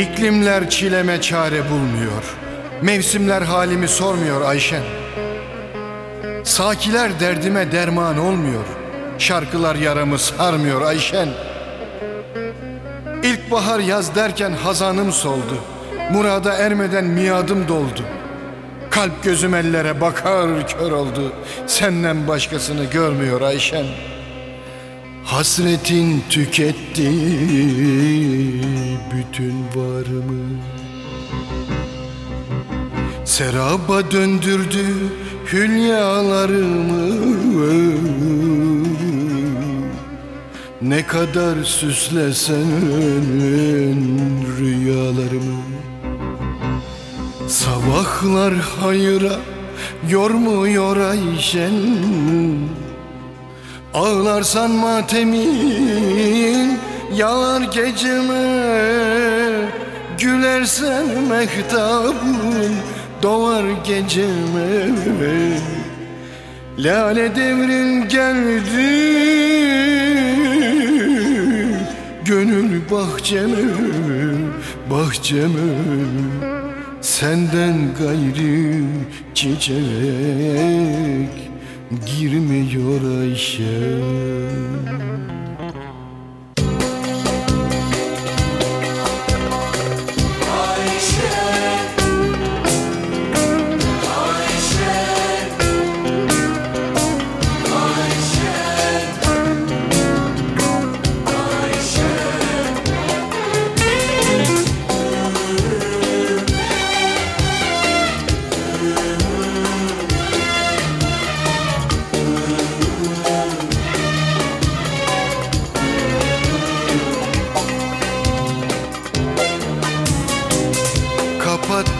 İklimler çileme çare bulmuyor. Mevsimler halimi sormuyor Ayşen. Sakiler derdime derman olmuyor. Şarkılar yaramı sarmıyor Ayşen. İlkbahar yaz derken hazanım soldu. Murada ermeden miadım doldu. Kalp gözüm ellere bakar kör oldu. Senden başkasını görmüyor Ayşen. Hasretin tüketti bütün varımı. Seraba döndürdü hülyalarımı. Ne kadar süslesen rüyalarımı. Sabahlar hayra yormuyor Ayşen Ağlarsan matemin yağar geceme Gülersen mehtabın doğar geceme. Lale devrin geldi Gönül bahçeme, bahçeme. Senden gayrı çiçek girmiyor Ayşe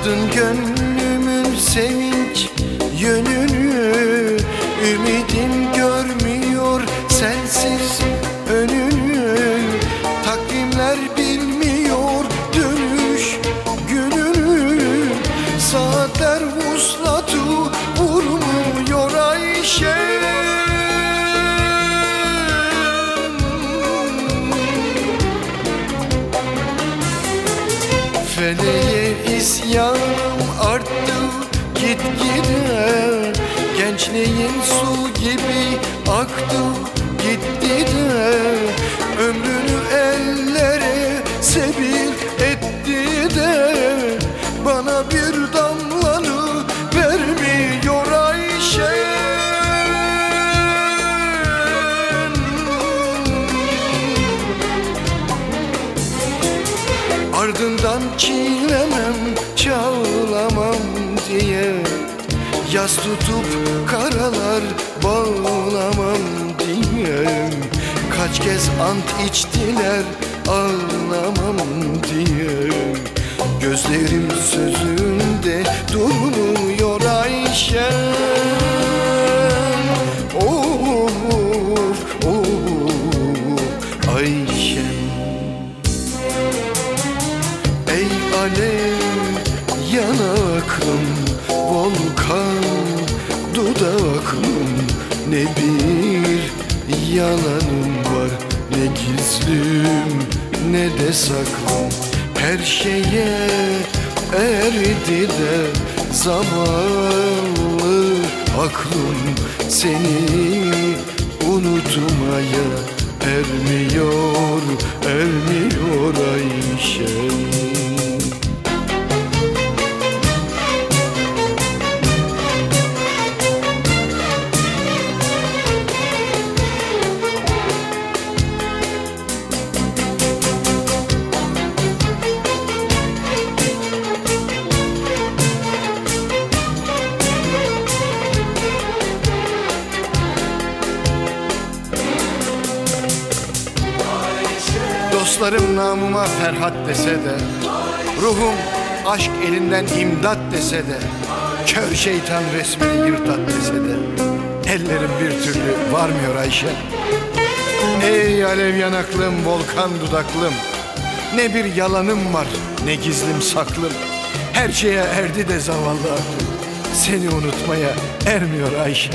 Kapattın gönlümün sevinç yönünü. Ümidim görmüyor sensiz önünü. Takvimler bilmiyor dönüş gününü. Saatler vuslatı vurmuyor Ayşe. Feleğe isyanım arttı gitgide Gençliğin su gibi aktı gitti de Ömrünü Ardından çiğnemem, çağlamam diye Yaz tutup karalar bağlamam diye Kaç kez ant içtiler ağlamam diye Gözlerim sözünde durmuyor Ayşe Of of Ayşem alev yanaklım volkan dudaklım Ne bir yalanım var ne gizlim ne de saklım. Her şeye erdi de zamanlı aklım. Seni unutmaya ermiyor, ermiyor Ayşem Dostlarım namıma Ferhat dese de Ruhum aşk elinden imdat dese de Kör şeytan resmini yırtat dese de Ellerim bir türlü varmıyor Ayşe. Ey alev yanaklım volkan dudaklım Ne bir yalanım var ne gizlim saklım. Her şeye erdi de zavallı aklım Seni unutmaya ermiyor Ayşe